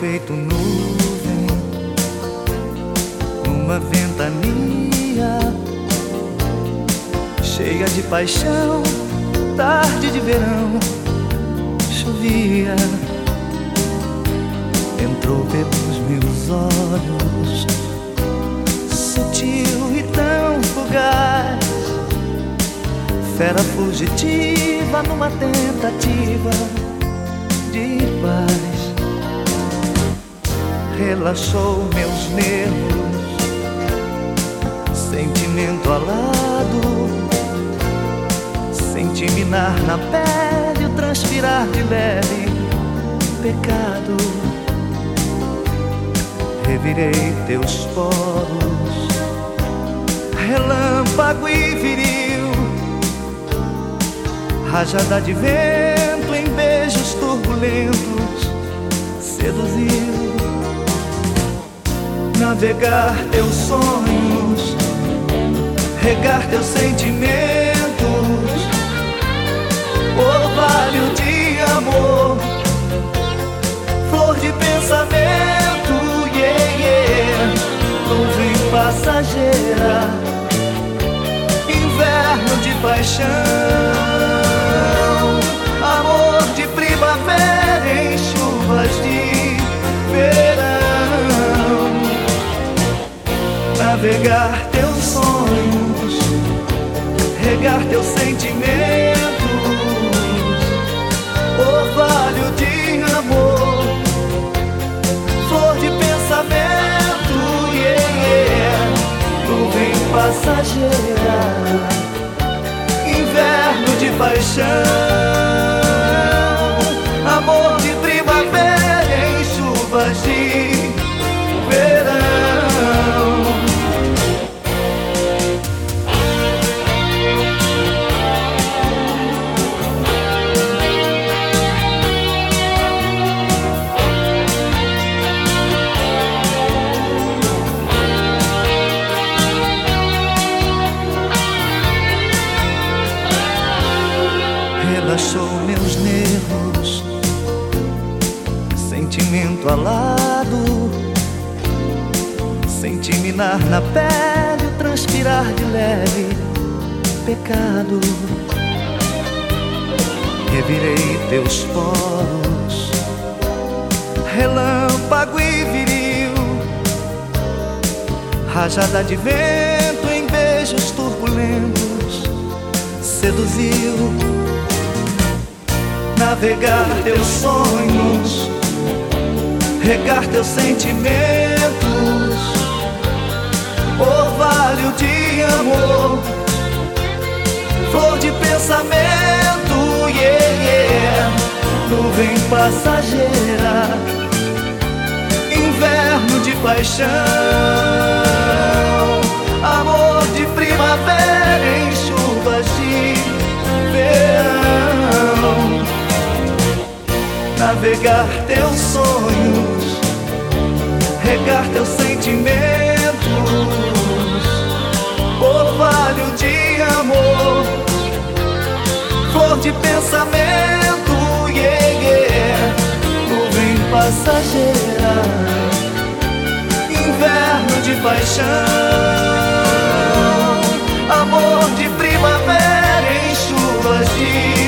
feito nuvem numa ventania cheia de paixão, tarde de verão, chovia, entrou pelos meus olhos, sutil e tão fugaz, fera fugitiva numa tentativa de paz relaxou meus nervos, sentimento alado, senti minar na pele o transpirar de leve pecado. Revirei teus poros, relâmpago e viril, rajada de vento navegar teus sonhos, regar teus sentimentos, orvalho de amor, flor de pensamento, yeah, yeah, nuvem passageira, inverno de paixão, navegar teus sonhos, regar teus sentimentos, orvalho de amor, flor de pensamento, yeah, nuvem passageira, inverno de paixão, relaxou meus nervos, sentimento alado, senti minar na pele transpirar de leve. Pecado. Revirei teus poros, relâmpago e viril, rajada de vento em beijos turbulentos. Seduziu navegar teus sonhos, regar teus sentimentos, orvalho de amor, flor de pensamento, yeah, yeah, nuvem passageira, inverno de paixão, navegar teus sonhos, regar teus sentimentos, orvalho de amor, flor de pensamento, yeah, yeah, nuvem passageira, inverno de paixão, amor de primavera em chuvas de